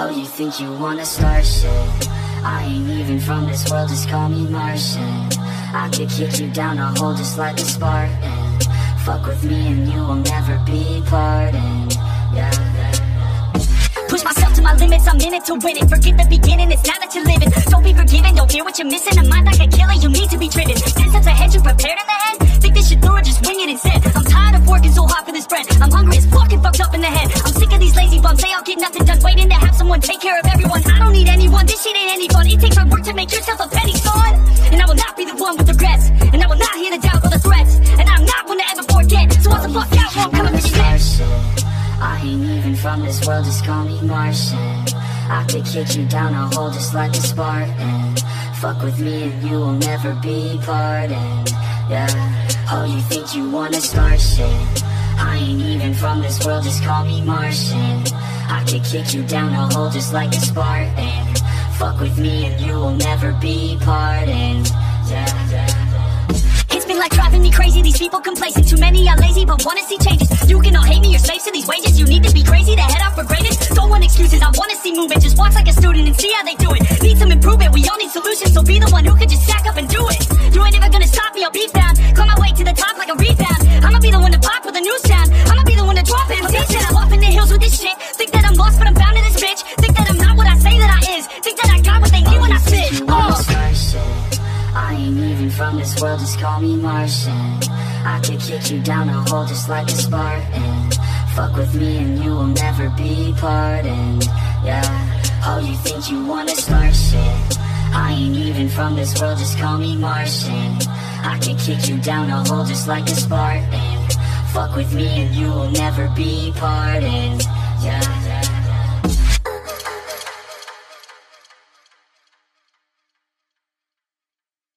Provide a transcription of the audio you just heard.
Oh, you think you wanna start shit? I ain't even from this world, just call me Martian. I could kick you down a hole just like a Spartan. Fuck with me and you will never be pardoned. Yeah. Push myself to my limits, I'm in it to win it Forget the beginning, it's now that you're living Don't be forgiven, don't hear what you're missing A mind like a killer, you need to be driven Ten steps ahead, you prepared the I'm hungry fuck fucked up in the head I'm sick of these lazy bums, They I'll get nothing done Waiting to have someone take care of everyone I don't need anyone, this shit ain't any fun It takes hard work to make yourself a penny, son And I will not be the one with regrets And I will not hear the doubt or the threats And I'm not one to ever forget So what the fuck out, won't come with shit. I ain't even from this world, just call me Martian. I could kick you down a hole just like a Spartan. Fuck with me and you will never be pardoned. Yeah. Oh, you think you wanna start shit? I ain't even from this world, just call me Martian. I could kick you down a hole just like a Spartan. Fuck with me and you will never be pardoned. Yeah. yeah. It's been like driving me crazy, these people complacent Too many are lazy but wanna see changes You can all hate me, you're slaves to these wages You need to be crazy to head off for greatest Don't want excuses, I wanna see movement Just watch like a student and see how they do it Need some improvement, we all need solutions So be the one who can just stack up and do it You ain't ever gonna stop me, I'll be found Climb my way to the top like a rebound I'ma be the one to pop need when I You wanna Oh. start shit? I ain't even from this world, just call me Martian. I could kick you down a hole just like a Spartan. Fuck with me and you will never be pardoned. Yeah. Oh, you think you wanna start shit? I ain't even from this world, just call me Martian. I could kick you down a hole just like a Spartan. Fuck with me and you will never be pardoned.